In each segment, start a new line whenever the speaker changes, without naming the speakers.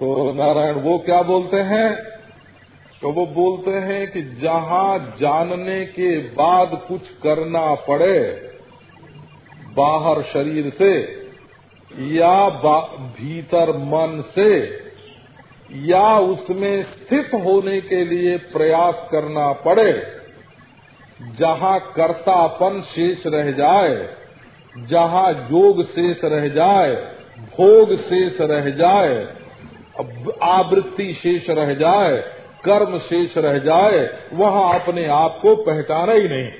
तो नारायण, वो क्या बोलते हैं? तो वो बोलते हैं कि जहाँ जानने के बाद कुछ करना पड़े, बाहर शरीर से या भीतर मन से या उसमें स्थित होने के लिए प्रयास करना पड़े, जहाँ कर्तापन शेष रह जाए, जहाँ योग शेष रह जाए, भोग शेष रह जाए आवृत्ति शेष रह जाए, कर्म शेष रह जाए, वहाँ अपने आप को पहचाना ही नहीं।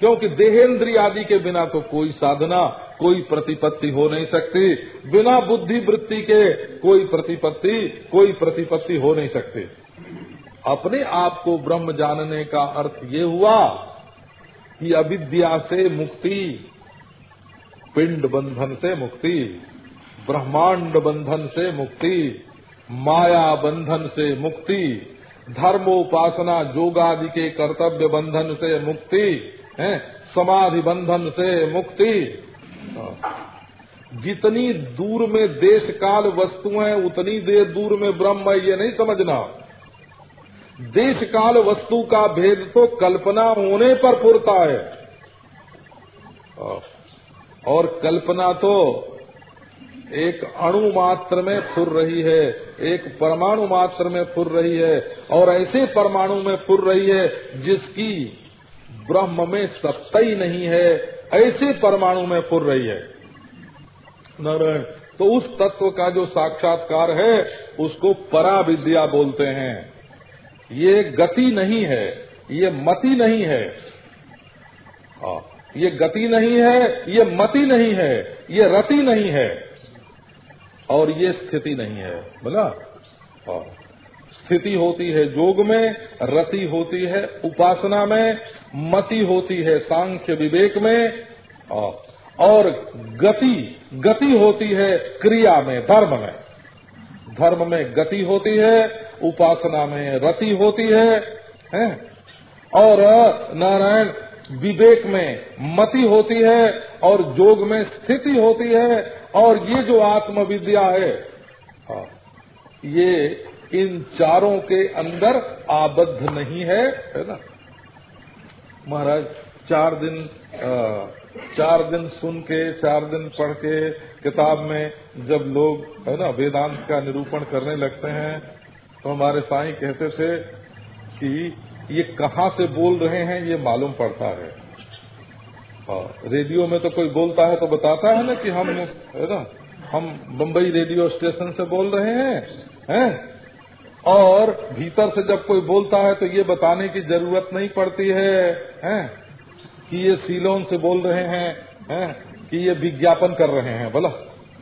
क्योंकि देहेंद्री आदि के बिना तो कोई साधना, कोई प्रतिपत्ति हो नहीं सकती। बिना बुद्धि वृत्ति के कोई प्रतिपत्ति कोई प्रतिपत्ति हो नहीं सकती। अपने आप को ब्रह्म जानने का अर्थ ये हुआ कि अविद्या से मुक्ति, पिंड बंधन से मुक्ति। ब्रह्मांड बंधन से मुक्ति, माया बंधन से मुक्ति, धर्मोपासना जोगादि के कर्तव्य बंधन से मुक्ति, है, समाधि बंधन से मुक्ति। जितनी दूर में देश काल वस्तुएँ उतनी देर दूर में ब्रह्म है, ये नहीं समझना। देश काल वस्तु का भेद तो कल्पना होने पर पुरता है। और कल्पना तो एक अणु मात्र में फुर रही है एक परमाणु मात्र में फुर रही है और ऐसे परमाणु में फुर रही है जिसकी ब्रह्म में सत्ता ही नहीं है ऐसे परमाणु में फुर रही है। नारायण तो उस तत्व का जो साक्षात्कार है उसको परा विद्या बोलते हैं। ये गति नहीं है ये मति नहीं है। हाँ, ये गति नहीं है ये मति नहीं है ये रति नहीं है। और ये स्थिति नहीं है। बोला? हाँ, स्थिति होती है योग में रति होती है उपासना में मति होती है सांख्य विवेक में हाँ, और गति गति होती है क्रिया में धर्म में। धर्म में गति होती है उपासना में रति होती है, है? और नारायण विवेक में मति होती है और जोग में स्थिति होती है और ये जो आत्मविद्या है हाँ, ये इन चारों के अंदर आबद्ध नहीं है है ना? महाराज चार दिन चार दिन सुन के चार दिन पढ़ के किताब में जब लोग है ना वेदांत का निरूपण करने लगते हैं तो हमारे साई कहते थे कि ये कहाँ से बोल रहे हैं ये मालूम पड़ता है। हाँ, रेडियो में तो कोई बोलता है तो बताता है ना कि हम है ना हम बम्बई रेडियो स्टेशन से बोल रहे हैं हैं? और भीतर से जब कोई बोलता है तो ये बताने की ज़रूरत नहीं पड़ती है हैं? कि ये सीलोन से बोल रहे हैं हैं? कि ये विज्ञापन कर रहे हैं बोला।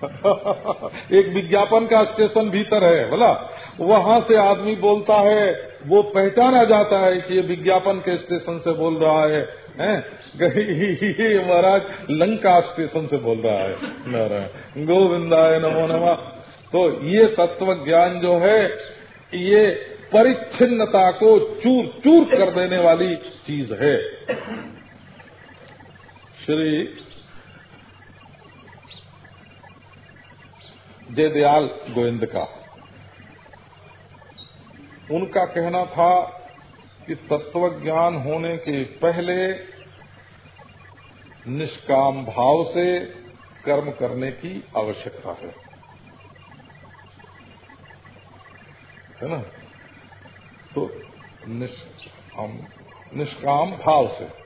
एक विज्ञापन का स्टेशन भीतर है, बोला। वहाँ से आदमी बोलता है, वो पहचाना जाता है कि ये विज्ञापन के स्टेशन से बोल रहा है, हैं? महाराज, लंका स्टेशन से बोल रहा है, नारायण। गोविंदाय नमो नमा। तो ये तत्व ज्ञान जो है, ये परिच्छिन्नता को चूर चूर कर देने वाली चीज़ है। श्री जयदयाल गोविंद का। उनका कहना था कि तत्व ज्ञान होने के पहले निष्काम भाव से कर्म करने की आवश्यकता है। है ना? तो निष्काम निष्काम भाव से।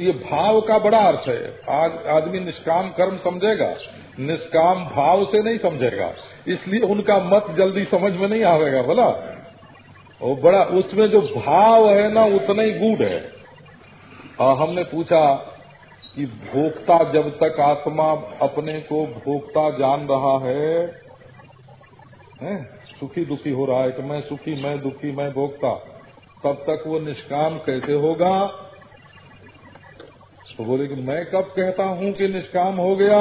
ये भाव का बड़ा अर्थ है। आज आदमी निष्काम कर्म समझेगा निष्काम भाव से नहीं समझेगा। इसलिए उनका मत जल्दी समझ में नहीं आवेगा बोला वो बड़ा उसमें जो भाव है ना उतना ही गुड है। और हमने पूछा कि भोक्ता जब तक आत्मा अपने को भोक्ता जान रहा है, है? सुखी दुखी हो रहा है कि मैं सुखी मैं दुखी मैं भोक्ता। तब तक वो निष्काम कैसे होगा? तो बोले कि मैं कब कहता हूँ कि निष्काम हो गया?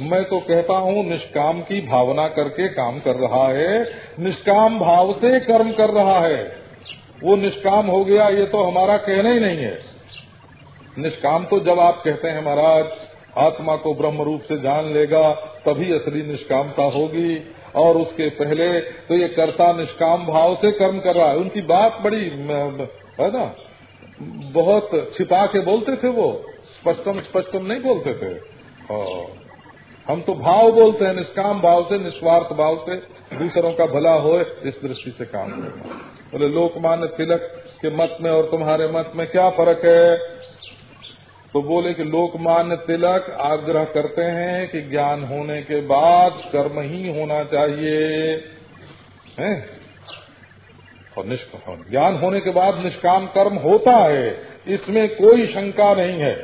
मैं तो कहता हूँ निष्काम की भावना करके काम कर रहा है, निष्काम भाव से कर्म कर रहा है। वो निष्काम हो गया, ये तो हमारा कहना ही नहीं है। निष्काम तो जब आप कहते हैं महाराज, आत्मा को ब्रह्म रूप से जान लेगा, तभी असली निष्कामता होगी। और उसके पहले तो ये कर्ता निष्काम भाव से कर्म कर रहा है। उनकी बात बड़ी है ना? बहुत छिपा के बोलते थे वो। स्पष्टम स्पष्टम नहीं बोलते थे। हाँ। हम तो भाव बोलते हैं, निष्काम भाव से, निस्वार्थ भाव से, दूसरों का भला हो, इस दृष्टि से काम करना बोले, लोकमान्य तिलक के मत में और तुम्हारे मत में क्या फ़र्क है? तो बोले कि लोकमान्य तिलक आग्रह करते हैं कि ज्ञान होने के बाद कर्म ही होना चाहिए। हैं? और निष्काम ज्ञान होने के बाद निष्काम कर्म होता है इसमें कोई शंका नहीं है।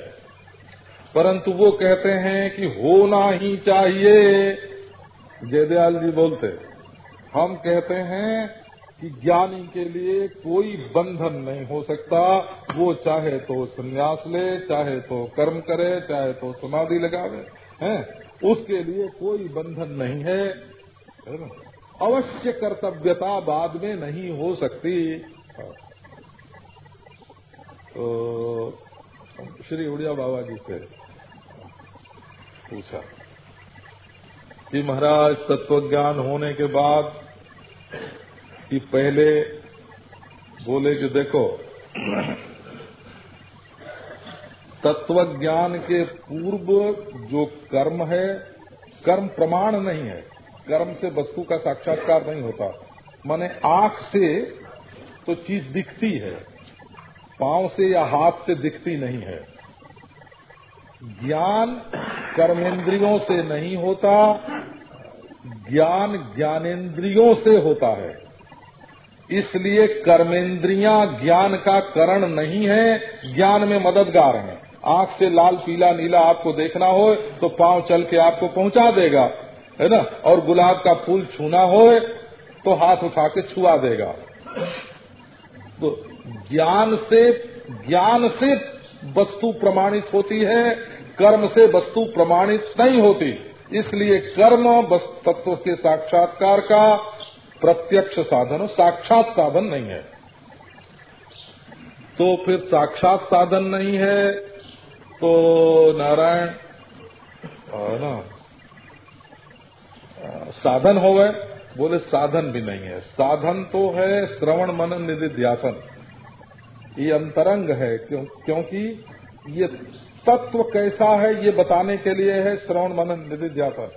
परंतु वो कहते हैं कि होना ही चाहिए। जयदयाल जी बोलते हम कहते हैं कि ज्ञानी के लिए कोई बंधन नहीं हो सकता। वो चाहे तो संन्यास ले चाहे तो कर्म करे चाहे तो समाधि लगावे हैं? उसके लिए कोई बंधन नहीं है, है ना? अवश्य कर्तव्यता बाद में नहीं हो सकती। तो श्री उड़िया बाबा जी से पूछा कि महाराज तत्व ज्ञान होने के बाद कि पहले बोले कि देखो तत्व ज्ञान के पूर्व जो कर्म है, कर्म प्रमाण नहीं है। कर्म से वस्तु का साक्षात्कार नहीं होता। माने आँख से तो चीज़ दिखती है, पाँव से या हाथ से दिखती नहीं है। ज्ञान कर्मेंद्रियों से नहीं होता, ज्ञान ज्ञानेन्द्रियों से होता है। इसलिए कर्मेंद्रियाँ ज्ञान का करण नहीं है, ज्ञान में मददगार है। आँख से लाल, पीला, नीला आपको देखना हो तो पाँव चल के आपको पहुँचा देगा। है ना? और गुलाब का फूल छूना हो तो हाथ उठा के छुआ देगा। तो ज्ञान से ज्ञान से वस्तु प्रमाणित होती है, कर्म से वस्तु प्रमाणित नहीं होती। इसलिए कर्म तत्व के साक्षात्कार का प्रत्यक्ष साधन, साक्षात साधन नहीं है। तो फिर साक्षात साधन नहीं है तो नारायण ना? साधन हो गए बोले साधन भी नहीं है। साधन तो है श्रवण मनन निधि ध्यासन ये अंतरंग है क्यों, क्योंकि ये तत्व कैसा है ये बताने के लिए है श्रवण मनन निधि ध्यासन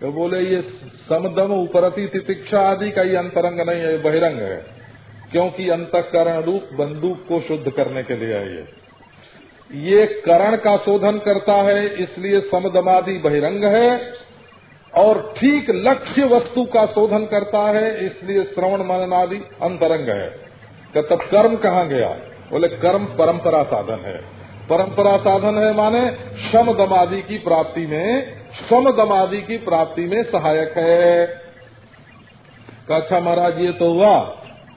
तो बोले ये समदम उपरति तितिक्षा आदि का ये अंतरंग नहीं है बहिरंग है। क्योंकि अंतकरण रूप बंदूक को शुद्ध करने के लिए है ये। ये करण का शोधन करता है इसलिए समदमादि बहिरंग है। और ठीक लक्ष्य वस्तु का शोधन करता है, इसलिए श्रवण मनन आदि अंतरंग है। तो तब कर्म कहाँ गया? बोले, कर्म परंपरा साधन है। परंपरा साधन है माने शम दमादि की प्राप्ति में शम दमादि की प्राप्ति में सहायक है। अच्छा महाराज, ये तो हुआ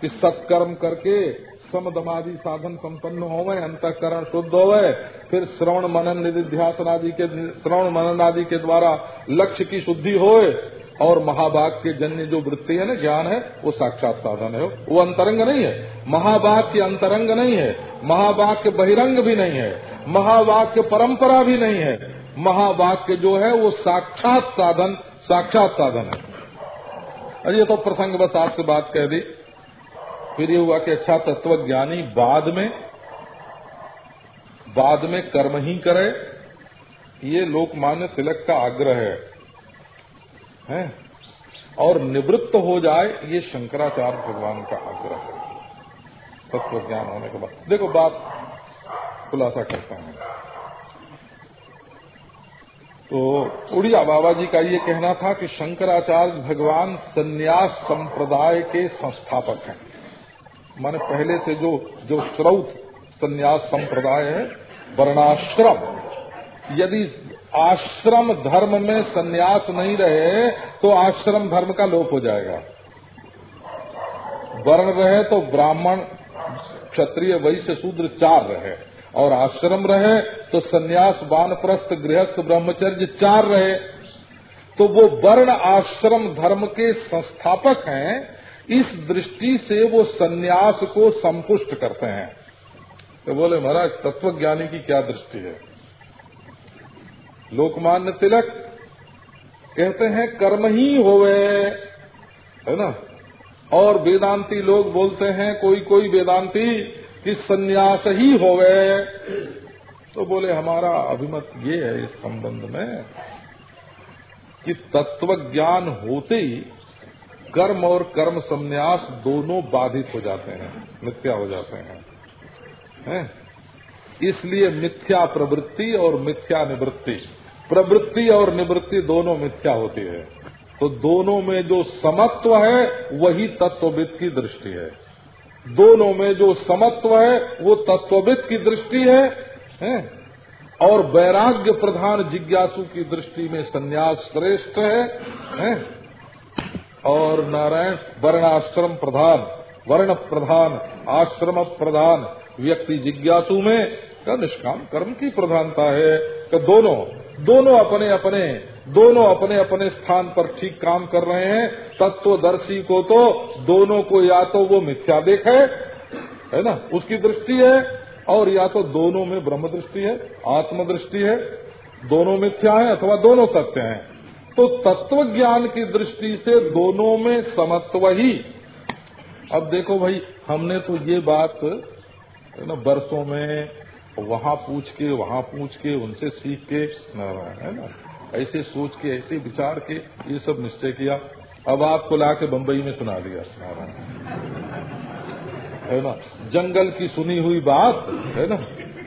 कि सत्कर्म करके समदमादि साधन संपन्न हो गए अंतकरण शुद्ध हो गए फिर श्रवण मनन निधिध्यासन आदि के, श्रवण मनन आदि के द्वारा लक्ष्य की शुद्धि होए, और महाभाग के जन्य जो वृत्ति है ना, ज्ञान है, वो साक्षात साधन है। वो अंतरंग नहीं है। महाभाग के अंतरंग नहीं है। महाभाग के बहिरंग भी नहीं है। महाभाग के परंपरा भी नहीं है। महाभाग के जो है, वो साक्षात साधन साक्षात साधन है। ये तो प्रसंग बस आपसे बात कह दी। फिर ये हुआ कि अच्छा तत्व ज्ञानी बाद में बाद में कर्म ही करे। ये लोकमान्य तिलक का आग्रह है। हैं? और निवृत्त हो जाए, ये शंकराचार्य भगवान का आग्रह है। तत्व ज्ञान होने के बाद। देखो, बात खुलासा करता हूँ। तो उड़िया बाबा जी का ये कहना था कि शंकराचार्य भगवान संन्यास संप्रदाय के संस्थापक हैं। माने पहले से जो जो श्रौत संन्यास संप्रदाय है, वर्णाश्रम। यदि आश्रम धर्म में संन्यास नहीं रहे तो आश्रम धर्म का लोप हो जाएगा। वर्ण रहे तो ब्राह्मण, क्षत्रिय, वैश्य, शूद्र, चार रहे। और आश्रम रहे तो सन्यास, वानप्रस्थ, गृहस्थ, ब्रह्मचर्य चार रहे। तो वो वर्ण आश्रम धर्म के संस्थापक हैं इस दृष्टि से वो सन्यास को संपुष्ट करते हैं। तो बोले, महाराज, तत्वज्ञानी की क्या दृष्टि है? लोकमान्य तिलक कहते हैं, कर्म ही होवे। है ना? और वेदांती लोग बोलते हैं, कोई कोई वेदांती कि सन्यास ही होवे। तो बोले, हमारा अभिमत ये है इस संबंध में कि तत्व ज्ञान होते ही कर्म और कर्म संन्यास दोनों बाधित हो जाते हैं मिथ्या हो जाते हैं है? इसलिए मिथ्या प्रवृत्ति और मिथ्या निवृत्ति प्रवृत्ति और निवृत्ति दोनों मिथ्या होती है तो दोनों में जो समत्व है वही तत्वविद की दृष्टि है दोनों में जो समत्व है वो तत्वविद की दृष्टि है, है? और वैराग्य प्रधान जिज्ञासु की दृष्टि में संन्यास श्रेष्ठ है, है? और नारायण वर्णाश्रम प्रधान, वर्ण प्रधान, आश्रम प्रधान, व्यक्ति जिज्ञासु में का निष्काम कर्म की प्रधानता है? कि दोनों दोनों अपने अपने, दोनों अपने अपने स्थान पर ठीक काम कर रहे हैं। तत्वदर्शी को तो दोनों को या तो वो मिथ्या देखे है ना? उसकी दृष्टि है, और या तो दोनों में ब्रह्म दृष्टि है आत्म दृष्टि है। दोनों मिथ्या है अथवा दोनों सत्य हैं। तो तत्व ज्ञान की दृष्टि से दोनों में समत्व ही। अब देखो भाई, हमने तो ये बात ना, बरसों में वहाँ पूछ के, वहाँ पूछ के, उनसे सीख के है ना, ऐसे सोच के, ऐसे विचार के, ये सब निश्चय किया। अब आपको ला के बम्बई में सुना दिया है ना, जंगल की सुनी हुई बात, है ना,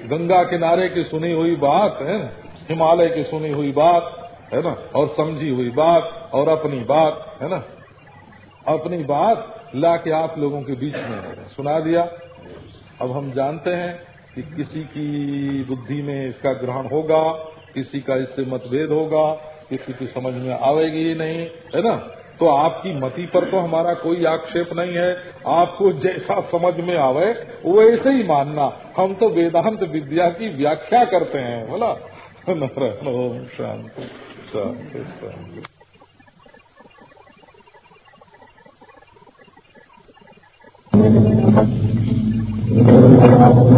गंगा किनारे की सुनी हुई बात, है हिमालय की सुनी हुई बात है ना? और समझी हुई बात और अपनी बात, है ना? अपनी बात ला के आप लोगों के बीच में सुना दिया? अब हम जानते हैं कि किसी की बुद्धि में इसका ग्रहण होगा, किसी का इससे मतभेद होगा, किसी की समझ में आवेगी ही नहीं, है ना? तो आपकी मति पर तो हमारा कोई आक्षेप नहीं है। आपको जैसा समझ में आवे, वैसे ही मानना। हम तो वेदांत विद्या की व्याख्या करते हैं, बोला? ओम शांति शांति शांति।
चक्षुश्रोत्रमथो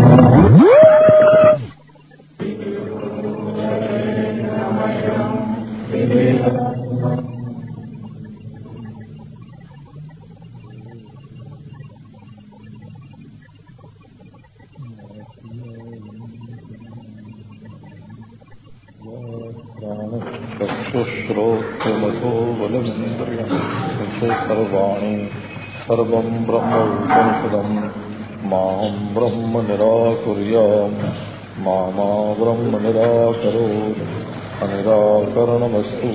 सर्वं ब्रह्मोपनिषदम् माँ ब्रह्म निराकुर्याम्। मा मा ब्रह्म निराकरोत्। अनिराकरणमस्तु।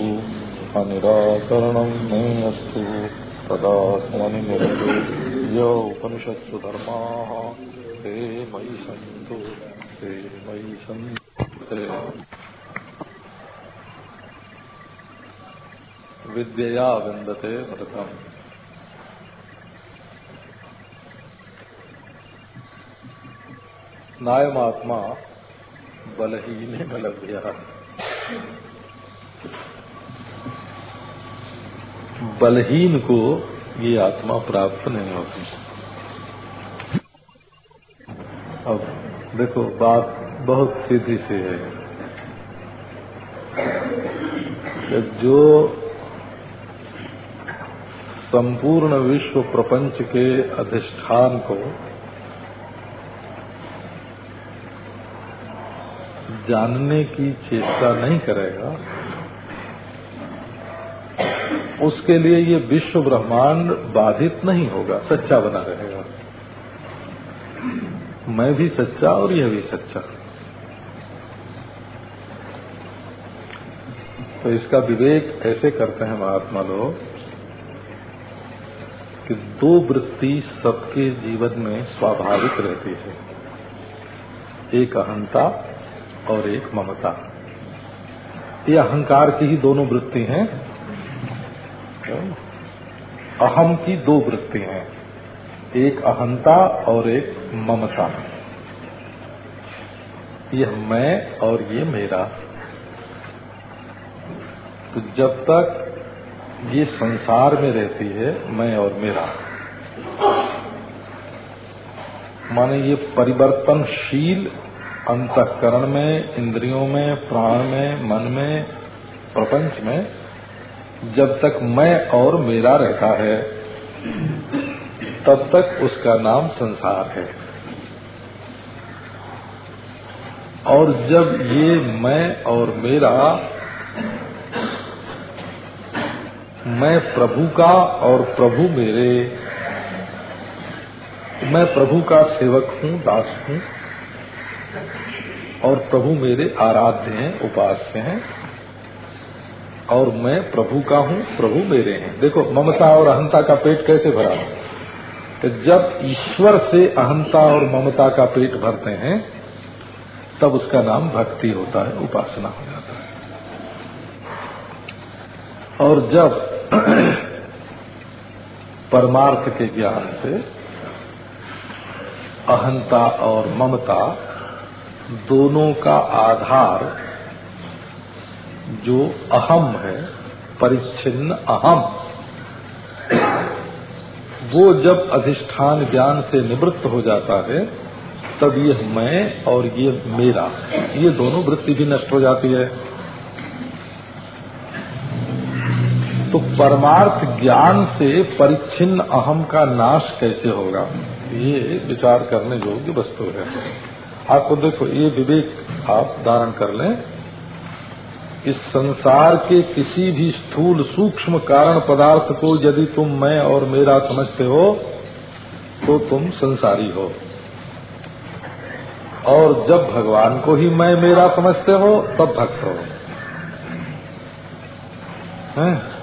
अनिराकरणं मे अस्तु तदात्मनि निरतो। य ते मयि सन्तु। ते मयि सन्तु। विद्यया विन्दते मृतम्। नायमात्मा बलहीन बलभ्य। बलहीन को ये आत्मा प्राप्त नहीं होती। अब देखो, बात बहुत सीधी सी है। कि जो संपूर्ण विश्व प्रपंच के अधिष्ठान को जानने की चेष्टा नहीं करेगा, उसके लिए ये विश्व ब्रह्मांड बाधित नहीं होगा, सच्चा बना रहेगा। मैं भी सच्चा और यह भी सच्चा। तो इसका विवेक ऐसे करते हैं महात्मा लोग कि दो वृत्ति सबके जीवन में स्वाभाविक रहती है। एक अहंता और एक ममता। ये अहंकार की ही दोनों वृत्ति हैं। अहम की दो वृत्ति हैं। एक अहंता और एक ममता। यह मैं और ये मेरा। तो जब तक ये संसार में रहती है, मैं और मेरा। माने ये परिवर्तनशील अंतकरण में, इंद्रियों में, प्राण में, मन में, प्रपंच में, जब तक मैं और मेरा रहता है, तब तक उसका नाम संसार है। और जब ये मैं और मेरा, मैं प्रभु का और प्रभु मेरे, मैं प्रभु का सेवक हूँ, दास हूँ और प्रभु मेरे आराध्य हैं, उपास्य हैं, और मैं प्रभु का हूँ, प्रभु मेरे हैं। देखो, ममता और अहंता का पेट कैसे भरा कि जब ईश्वर से अहंता और ममता का पेट भरते हैं, तब उसका नाम भक्ति होता है, उपासना हो जाता है। और जब परमार्थ के ज्ञान से अहंता और ममता दोनों का आधार जो अहम है, परिच्छिन्न अहम, वो जब अधिष्ठान ज्ञान से निवृत्त हो जाता है, तब ये मैं और ये मेरा, ये दोनों वृत्ति भी नष्ट हो जाती है। तो परमार्थ ज्ञान से परिच्छिन्न अहम का नाश कैसे होगा? ये विचार करने योग्य वस्तु है। आपको देखो, ये विवेक आप धारण कर लें। इस संसार के किसी भी स्थूल सूक्ष्म कारण पदार्थ को यदि तुम मैं और मेरा समझते हो तो तुम संसारी हो। और जब भगवान को ही मैं, मेरा समझते हो, तब भक्त हो। हैं?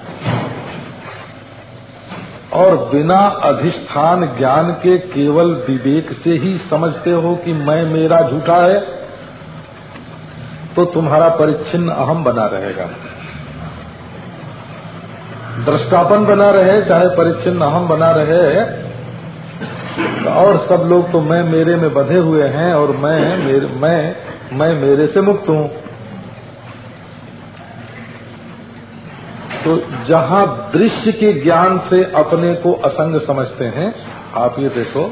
और बिना अधिष्ठान ज्ञान के केवल विवेक से ही समझते हो कि मैं मेरा झूठा है तो तुम्हारा परिच्छिन्न अहम बना रहेगा। दृष्टापन बना रहे चाहे परिच्छिन्न अहम बना रहे और सब लोग तो मैं मेरे में बधे हुए हैं और मैं मेरे, मैं मैं मेरे से मुक्त हूँ। तो जहाँ दृश्य के ज्ञान से अपने को असंग समझते हैं आप ये देखो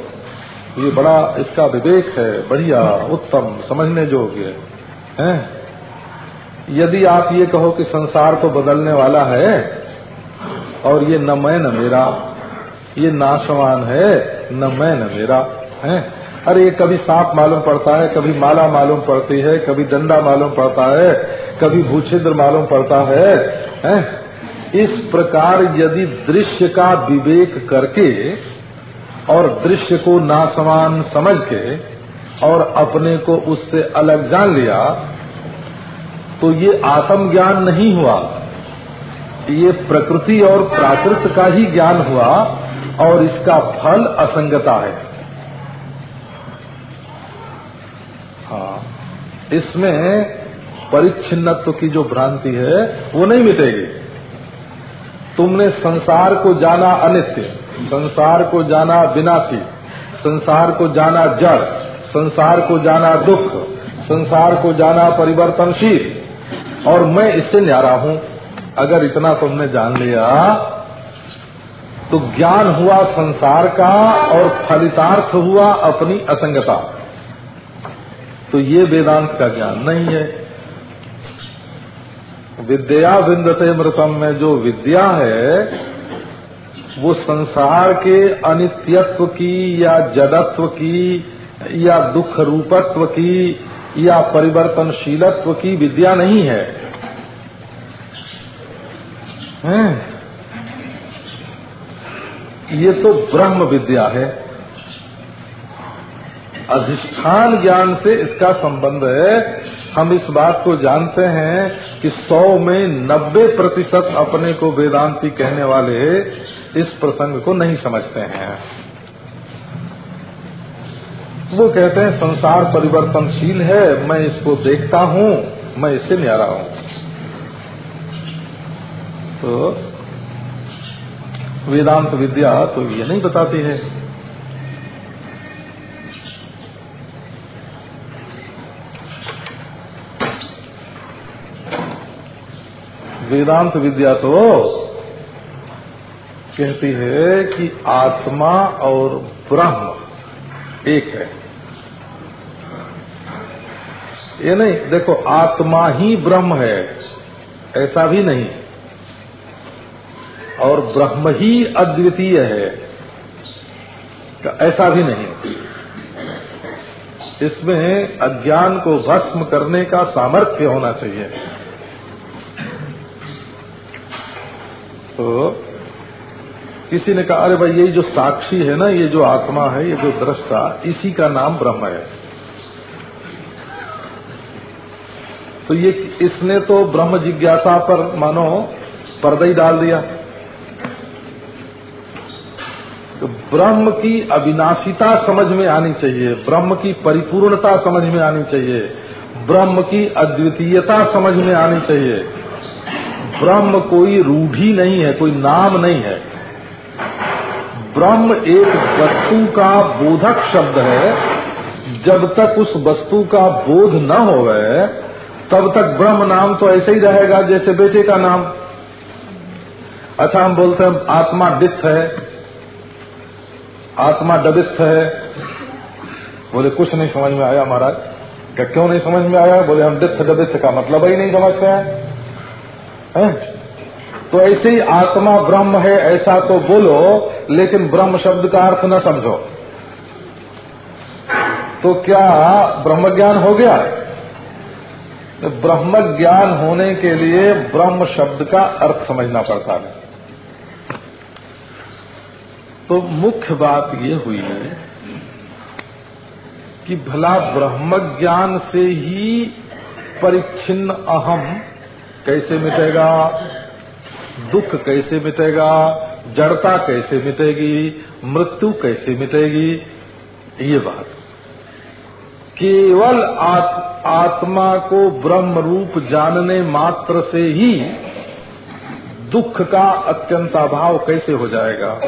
ये बड़ा इसका विवेक है बढ़िया उत्तम समझने योग्य है। यदि आप ये कहो कि संसार तो बदलने वाला है और ये न मैं न मेरा ये नाशवान है न मैं न मेरा है? अरे ये कभी सांप मालूम पड़ता है कभी माला मालूम पड़ती है कभी डंडा मालूम पड़ता है कभी भूछिद्र मालूम पड़ता है, है? इस प्रकार यदि दृश्य का विवेक करके और दृश्य को नासमान समझ के और अपने को उससे अलग जान लिया तो ये आत्मज्ञान नहीं हुआ। ये प्रकृति और प्राकृत का ही ज्ञान हुआ और इसका फल असंगता है। हाँ इसमें परिच्छिन्नत्व की जो भ्रांति है, वो नहीं मिटेगी। तुमने संसार को जाना अनित्य, संसार को जाना विनाशी, संसार को जाना जड़, संसार को जाना दुख, संसार को जाना परिवर्तनशील। और मैं इससे न्यारा हूँ। अगर इतना तुमने जान लिया तो ज्ञान हुआ संसार का और फलितार्थ हुआ अपनी असंगता। तो ये वेदांत का ज्ञान नहीं है। विद्या विंदते मृतम में जो विद्या है, वो संसार के अनित्यत्व की, या जडत्व की, या दुख रूपत्व की, या परिवर्तनशीलत्व की विद्या नहीं है। हैं? ये तो ब्रह्म विद्या है। अधिष्ठान ज्ञान से इसका संबंध है। हम इस बात को जानते हैं कि सौ में नब्बे प्रतिशत अपने को वेदांती कहने वाले इस प्रसंग को नहीं समझते हैं। वो कहते हैं, संसार परिवर्तनशील है, मैं इसको देखता हूँ, मैं इससे न्यारा हूँ। तो वेदांत विद्या तो ये नहीं बताती है। वेदांत विद्या तो कहती है कि आत्मा और ब्रह्म एक है। ये नहीं, देखो, आत्मा ही ब्रह्म है, ऐसा भी नहीं। और ब्रह्म ही अद्वितीय है तो ऐसा भी नहीं। इसमें अज्ञान को भस्म करने का सामर्थ्य होना चाहिए। तो किसी ने कहा, अरे भाई, यही जो साक्षी है ना, ये जो आत्मा है, ये जो दृष्टा, इसी का नाम ब्रह्म है। तो ये इसने तो ब्रह्म जिज्ञासा पर, मानो, पर्दा ही डाल दिया। तो ब्रह्म की अविनाशिता समझ में आनी चाहिए, ब्रह्म की परिपूर्णता समझ में आनी चाहिए, ब्रह्म की अद्वितीयता समझ में आनी चाहिए। ब्रह्म कोई रूढ़ी नहीं है, कोई नाम नहीं है। ब्रह्म एक वस्तु का बोधक शब्द है। जब तक उस वस्तु का बोध न हो तब तक ब्रह्म नाम तो ऐसे ही रहेगा जैसे बेटे का नाम। अच्छा हम बोलते हैं, आत्मा डिथ है। आत्मा डबित है। बोले, कुछ नहीं समझ में आया महाराज। क्या क्यों नहीं समझ में आया? बोले, हम डिथ डबित का मतलब ही नहीं समझते हैं। तो ऐसे ही आत्मा ब्रह्म है, ऐसा तो बोलो, लेकिन ब्रह्म शब्द का अर्थ न समझो। तो क्या ब्रह्म ज्ञान हो गया? तो ब्रह्म ज्ञान होने के लिए ब्रह्म शब्द का अर्थ समझना पड़ता है। तो मुख्य बात ये हुई है कि भला ब्रह्म ज्ञान से ही परिच्छिन्न अहम कैसे मिटेगा? दुख कैसे मिटेगा? जड़ता कैसे मिटेगी? मृत्यु कैसे मिटेगी? ये बात। केवल आत, आत्मा को ब्रह्म रूप जानने मात्र से ही दुख का अत्यंत अभाव कैसे हो जाएगा?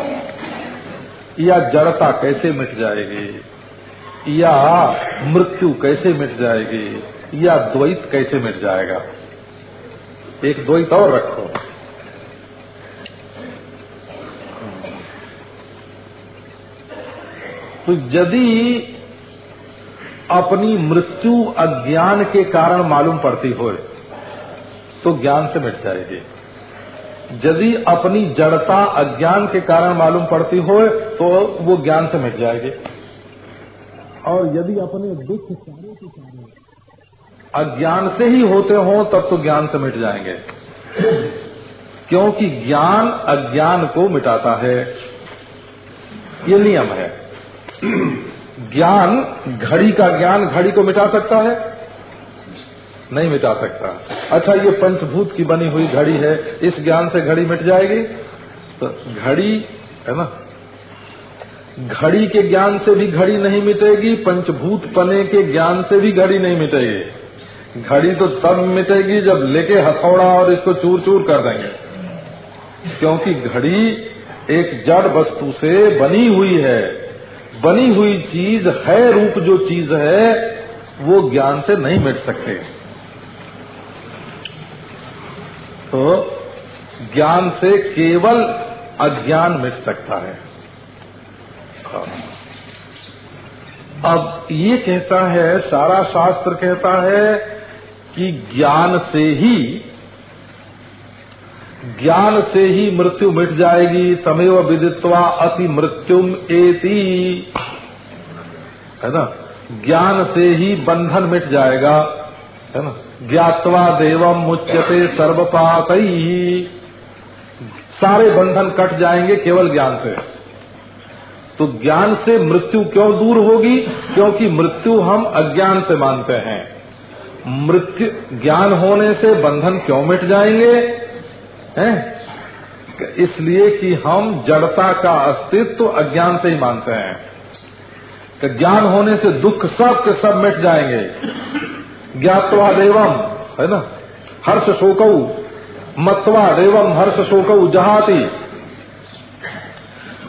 या जड़ता कैसे मिट जाएगी? या मृत्यु कैसे मिट जाएगी? या द्वैत कैसे मिट जाएगा? एक द्वैत और रखो। तो यदि अपनी मृत्यु अज्ञान के कारण मालूम पड़ती हो तो ज्ञान से मिट जाएगी। यदि अपनी जड़ता अज्ञान के कारण मालूम पड़ती हो तो वो ज्ञान से मिट जाएगी। और यदि अपने दुख सारे के सारे अज्ञान से ही होते हो, तब तो ज्ञान से मिट जाएँगे। क्योंकि ज्ञान अज्ञान को मिटाता है। ये नियम है। ज्ञान, घड़ी का ज्ञान घड़ी को मिटा सकता है? नहीं मिटा सकता। अच्छा ये पंचभूत की बनी हुई घड़ी है, इस ज्ञान से घड़ी मिट जाएगी। तो घड़ी, है ना? घड़ी के ज्ञान से भी घड़ी नहीं मिटेगी, पंचभूत पने के ज्ञान से भी घड़ी नहीं मिटेगी। घड़ी तो तब मिटेगी जब लेके हथौड़ा और इसको चूर चूर कर देंगे। क्योंकि घड़ी एक जड़ वस्तु से बनी हुई है। बनी हुई चीज़ है, रूप जो चीज़ है, वो ज्ञान से नहीं मिट सकते। तो ज्ञान से केवल अज्ञान मिट सकता है। अब ये कहता है, सारा शास्त्र कहता है कि ज्ञान से ही, ज्ञान से ही मृत्यु मिट जाएगी, तमेव विदित्वा अति मृत्युम एति। है ना? ज्ञान से ही बंधन मिट जाएगा। है ना? ज्ञातवा देवम मुच्यते सर्वपात सारे बंधन कट जाएँगे केवल ज्ञान से। तो ज्ञान से मृत्यु क्यों दूर होगी? क्योंकि मृत्यु हम अज्ञान से मानते हैं। मृत्यु ज्ञान होने से बंधन क्यों मिट जाएँगे? हैं? इसलिए कि हम जड़ता का अस्तित्व अज्ञान से ही मानते हैं। कि ज्ञान होने से दुख सब के सब मिट जाएँगे। ज्ञातवा देवम है ना? हर्ष शोकऊ मतवा देवम हर्ष शोकऊ जहाती।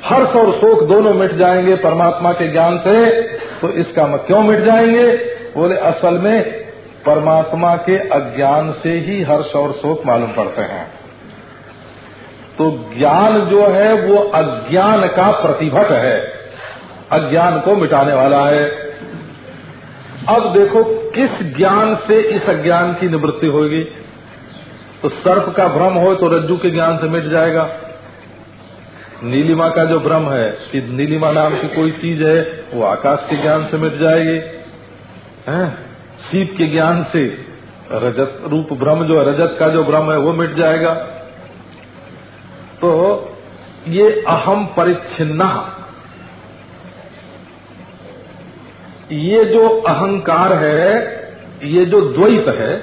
हर्ष और शोक दोनों मिट जाएँगे परमात्मा के ज्ञान से तो इसका मत क्यों मिट जाएँगे? बोले, असल में परमात्मा के अज्ञान से ही हर्ष और शोक मालूम पड़ते हैं। तो ज्ञान जो है, वो अज्ञान का प्रतिभट है। अज्ञान को मिटाने वाला है। अब देखो, किस ज्ञान से इस अज्ञान की निवृत्ति होगी? तो सर्प का भ्रम हो तो रज्जू के ज्ञान से मिट जाएगा। नीलिमा का जो भ्रम है कि नीलिमा नाम की कोई चीज़ है, वो आकाश के ज्ञान से मिट जाएगी। सीप के ज्ञान से रजत, रूप भ्रम जो है, रजत का जो भ्रम है, वो मिट जाएगा। तो ये अहम परिच्छिन्ना। ये जो अहंकार है, ये जो द्वैत है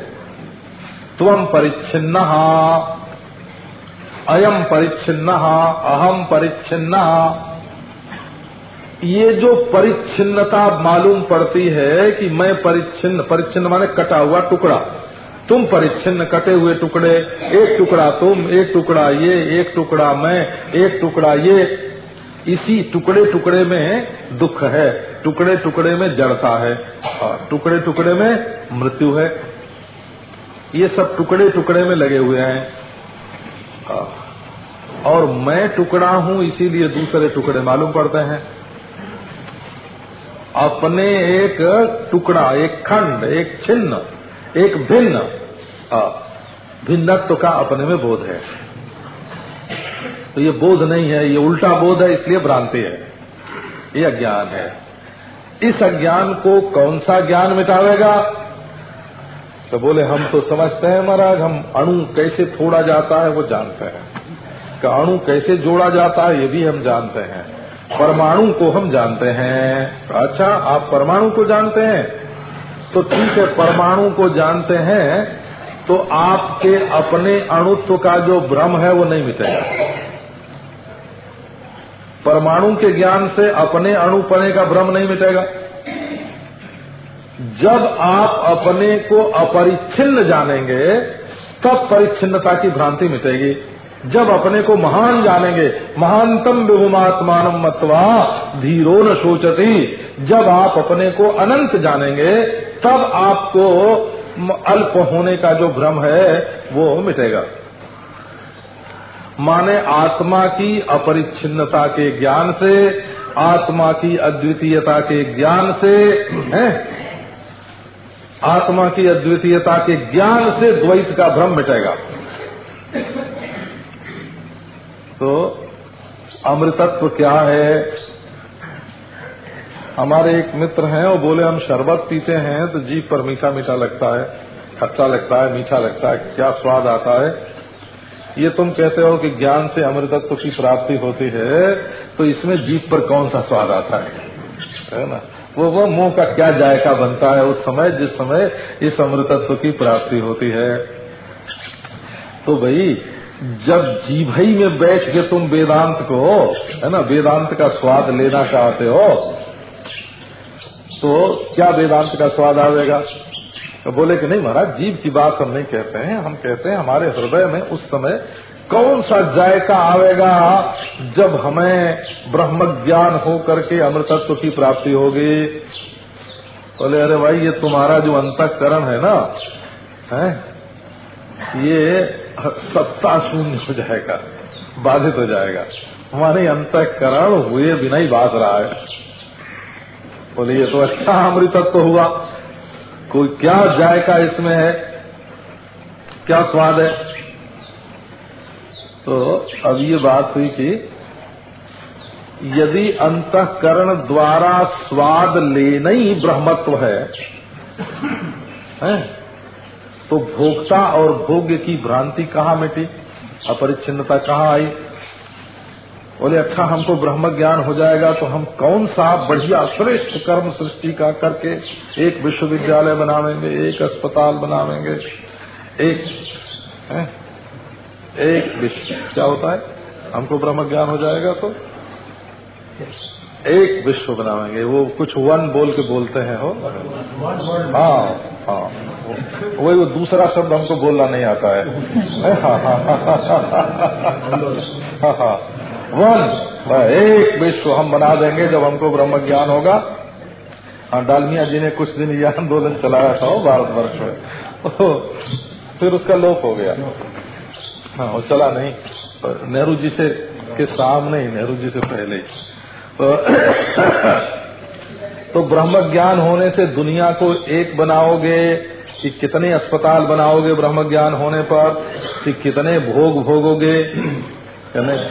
त्वम परिच्छिन्न। अयम परिच्छिन्न अहम परिच्छिन्न। ये जो परिच्छिन्नता मालूम पड़ती है कि मैं परिच्छिन्न परिच्छिन्न माने कटा हुआ टुकड़ा। तुम परिच्छिन्न, कटे हुए टुकड़े, एक टुकड़ा तुम, एक टुकड़ा ये, एक टुकड़ा मैं, एक टुकड़ा ये। इसी टुकड़े टुकड़े में दुख है, टुकड़े टुकड़े में जड़ता है टुकड़े टुकड़े में मृत्यु है। ये सब टुकड़े टुकड़े में लगे हुए हैं। और मैं टुकड़ा हूँ, इसीलिए दूसरे टुकड़े मालूम पड़ते हैं। अपने एक टुकड़ा, एक खंड, एक छिन्न, एक भिन्न भिन्नत्व का अपने में बोध है। तो ये बोध नहीं है, ये उल्टा बोध है, इसलिए भ्रांति है। ये अज्ञान है। इस अज्ञान को कौन सा ज्ञान मिटावेगा? तो बोले, हम तो समझते हैं महाराज, हम अणु कैसे फोड़ा जाता है वो जानते हैं। अणु कैसे जोड़ा जाता है, ये भी हम जानते हैं। परमाणु को हम जानते हैं। अच्छा आप परमाणु को जानते हैं? तो ठीक है, परमाणु को जानते हैं तो आपके अपने अणुत्व का जो भ्रम है, वो नहीं मिटेगा। परमाणु के ज्ञान से अपने अणुपने का भ्रम नहीं मिटेगा। जब आप अपने को अपरिच्छिन्न जानेंगे, तब परिच्छिन्नता की भ्रांति मिटेगी। जब अपने को महान जानेंगे, महानतम विभुमात्मान मतवा धीरो न सोचती जब आप अपने को अनंत जानेंगे, तब आपको अल्प होने का जो भ्रम है, वो मिटेगा। माने आत्मा की अपरिच्छिन्नता के ज्ञान से, आत्मा की अद्वितीयता के ज्ञान से, है? आत्मा की अद्वितीयता के ज्ञान से द्वैत का भ्रम मिटेगा। तो अमृतत्व क्या है? हमारे एक मित्र हैं, वो बोले, हम शरबत पीते हैं तो जीप पर मीठा मीठा लगता है, खट्टा लगता है, मीठा लगता है, क्या स्वाद आता है? ये तुम कहते हो कि ज्ञान से अमृतत्व की प्राप्ति होती है तो इसमें जीप पर कौन सा स्वाद आता है? है ना? वो वो मुँह का क्या जायका बनता है? उस समय, जिस समय इस अमृतत्व की प्राप्ति होती है। तो भाई जब जीभई में बैठ के तुम वेदांत को, है ना, वेदांत का स्वाद लेना चाहते हो तो क्या वेदांत का स्वाद आवेगा तो बोले कि नहीं महाराज जीव की बात हम नहीं कहते हैं, हम कहते हैं हमारे हृदय में उस समय कौन सा जायका आवेगा जब हमें ब्रह्म ज्ञान हो करके अमृतत्व की प्राप्ति होगी? बोले, अरे भाई, ये तुम्हारा जो अंतकरण है ना, है, ये सत्ता शून्य हो जाएगा बाधित हो जाएगा। हमारे अंतकरण हुए बिना ही बात रहा है। बोले ये तो अच्छा अमृतत्व हुआ। कोई क्या जायका इसमें है? क्या स्वाद है? तो अब ये बात हुई कि यदि अंतकरण द्वारा स्वाद लेना ही ब्रह्मत्व है, है? तो भोक्ता और भोग्य की भ्रांति कहाँ मिटी? अपरिच्छिन्नता कहाँ आई? बोले अच्छा हमको ब्रह्म ज्ञान हो जाएगा तो हम कौन सा बढ़िया श्रेष्ठ कर्म सृष्टि का करके एक विश्वविद्यालय बनावेंगे एक अस्पताल बनावेंगे एक है? एक विश्व क्या होता है? हमको ब्रह्म ज्ञान हो जाएगा तो? एक विश्व बनावेंगे वो कुछ वन बोल के बोलते हैं हो? हाँ। हाँ। वही वो दूसरा शब्द हमको बोलना नहीं आता है। वन एक विश्व हम बना देंगे जब हमको ब्रह्म ज्ञान होगा। हाँ डालमिया जी ने कुछ दिन यह आंदोलन चलाया था भारत वर्ष में। फिर उसका लोप हो गया। हाँ वो चला नहीं। नेहरू जी से के सामने ही, नेहरू जी से पहले ही। तो तो ब्रह्म ज्ञान होने से दुनिया को एक बनाओगे कि कितने अस्पताल बनाओगे ब्रह्म ज्ञान होने पर, कि कितने भोग भोगोगे।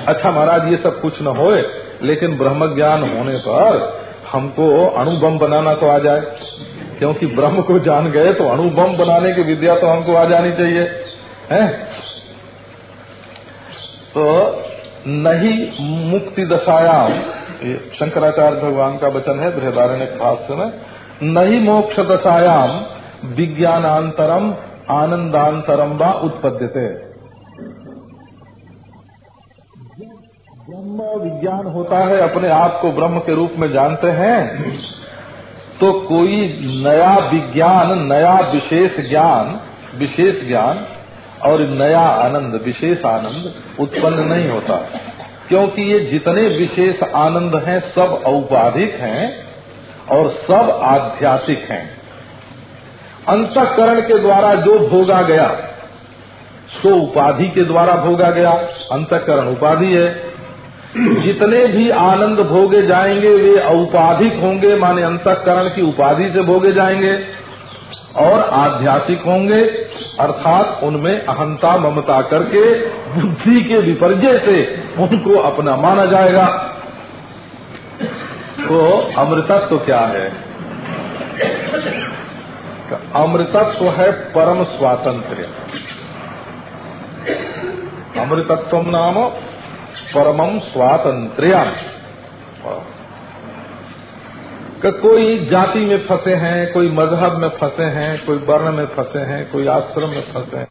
अच्छा महाराज, ये सब कुछ न होए, लेकिन ब्रह्म ज्ञान होने पर हमको अणुबम बनाना तो आ जाए। क्योंकि ब्रह्म को जान गए तो अणुबम बनाने की विद्या तो हमको आ जानी चाहिए। है? तो नहीं मुक्ति दशायाम शंकराचार्य भगवान का वचन है बृहदारण्य भाष्य में, नहीं मोक्ष दशायाम विज्ञानांतरम आनंदांतरम व उत्पद्यते। ब्रह्म विज्ञान होता है, अपने आप को ब्रह्म के रूप में जानते हैं तो कोई नया विज्ञान, नया विशेष ज्ञान विशेष ज्ञान और नया आनंद, विशेष आनंद उत्पन्न नहीं होता। क्योंकि ये जितने विशेष आनंद हैं, सब औपाधिक हैं और सब आध्यात्मिक हैं। अंतकरण के द्वारा जो भोगा गया, सो उपाधि के द्वारा भोगा गया। अंतकरण उपाधि है। जितने भी आनंद भोगे जाएँगे, वे औपाधिक होंगे, माने अंतकरण की उपाधि से भोगे जाएँगे। और आध्यात्मिक होंगे, अर्थात उनमें अहंता ममता करके, बुद्धि के विपर्जय से उनको अपना माना जाएगा। तो अमृतत्व तो क्या है? अमृतत्व है परम स्वातंत्र अमृतत्व नाम परमम स्वातंत्र्य कोई जाति में फंसे हैं, कोई मज़हब में फंसे हैं, कोई वर्ण में फंसे हैं, कोई आश्रम में फंसे हैं।